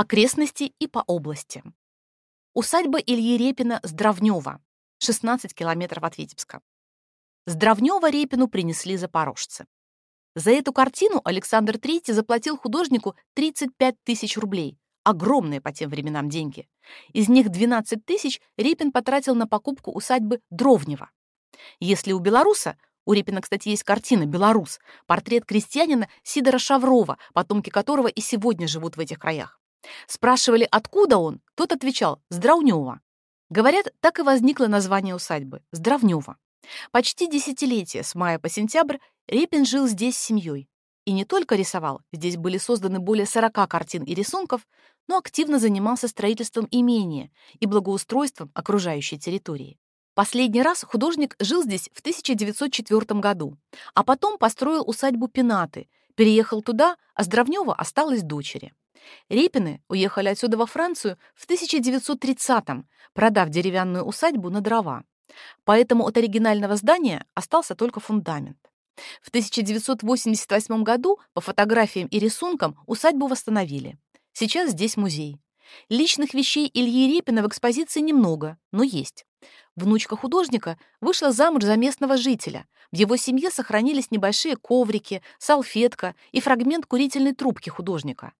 Окрестности и по области. Усадьба Ильи Репина Здравнева, 16 километров от Витебска. Здравнева Репину принесли запорожцы. За эту картину Александр III заплатил художнику 35 тысяч рублей. Огромные по тем временам деньги. Из них 12 тысяч Репин потратил на покупку усадьбы Дровнева. Если у белоруса, у Репина, кстати, есть картина «Белорус», портрет крестьянина Сидора Шаврова, потомки которого и сегодня живут в этих краях. Спрашивали, откуда он, тот отвечал «Здравнева». Говорят, так и возникло название усадьбы – Здравнева. Почти десятилетие, с мая по сентябрь, Репин жил здесь с семьей. И не только рисовал, здесь были созданы более 40 картин и рисунков, но активно занимался строительством имения и благоустройством окружающей территории. Последний раз художник жил здесь в 1904 году, а потом построил усадьбу Пенаты, переехал туда, а Здравнева осталась дочери. Репины уехали отсюда во Францию в 1930-м, продав деревянную усадьбу на дрова. Поэтому от оригинального здания остался только фундамент. В 1988 году по фотографиям и рисункам усадьбу восстановили. Сейчас здесь музей. Личных вещей Ильи Репина в экспозиции немного, но есть. Внучка художника вышла замуж за местного жителя. В его семье сохранились небольшие коврики, салфетка и фрагмент курительной трубки художника.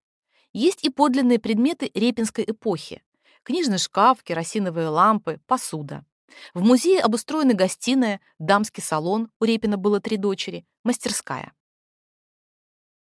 Есть и подлинные предметы репинской эпохи. Книжный шкаф, керосиновые лампы, посуда. В музее обустроены гостиная, дамский салон, у Репина было три дочери, мастерская.